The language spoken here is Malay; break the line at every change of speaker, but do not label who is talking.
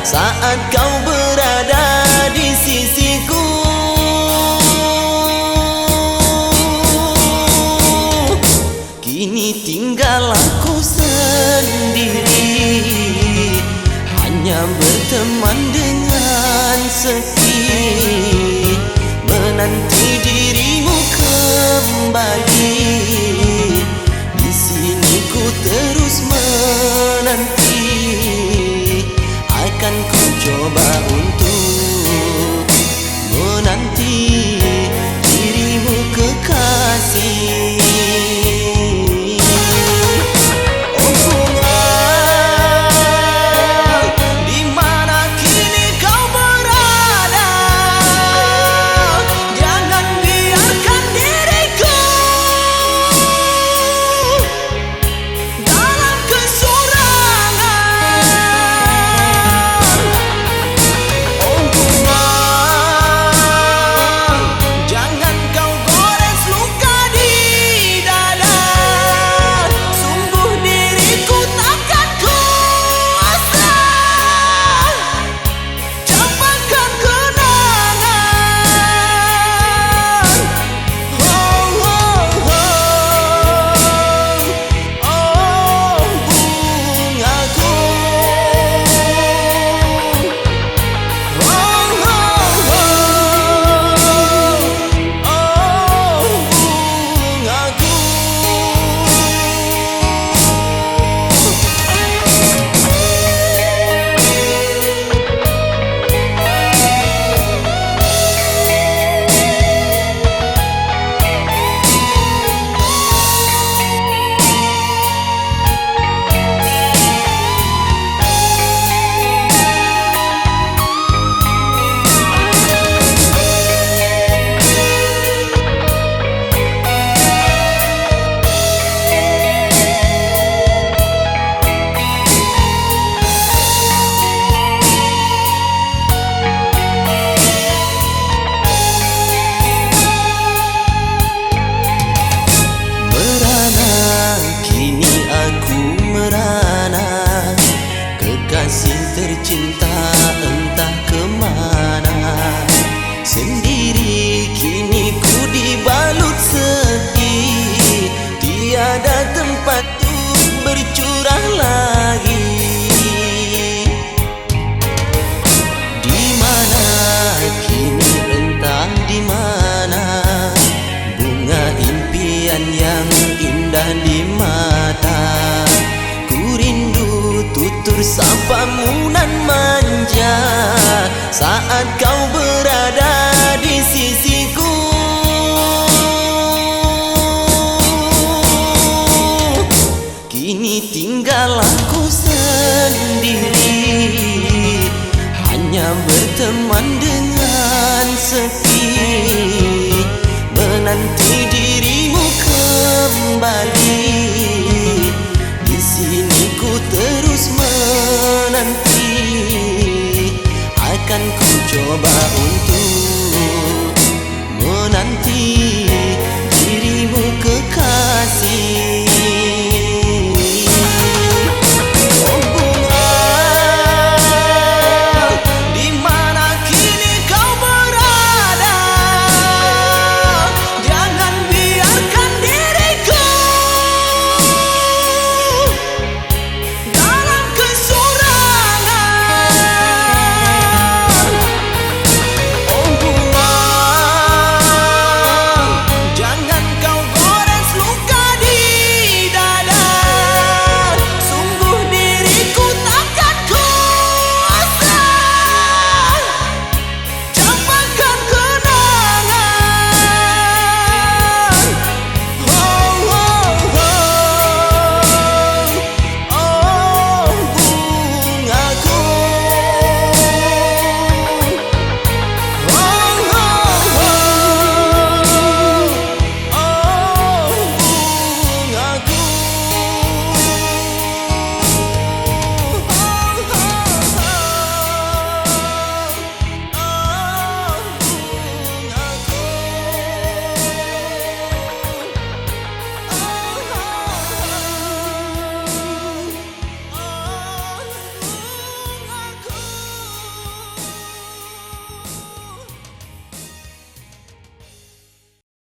Saat kau berada tercinta entah kemana. Sendiri kini ku dibalut sepi. Tiada tempat untuk bercurah lagi. Di mana kini entah di mana. Bunga impian yang indah di mata tutur sapamu nan manja. Saat kau berada di sisiku. Kini tinggal aku sendiri. Hanya berteman dengan sepi. Menanti dirimu kembali. Di sini ku terus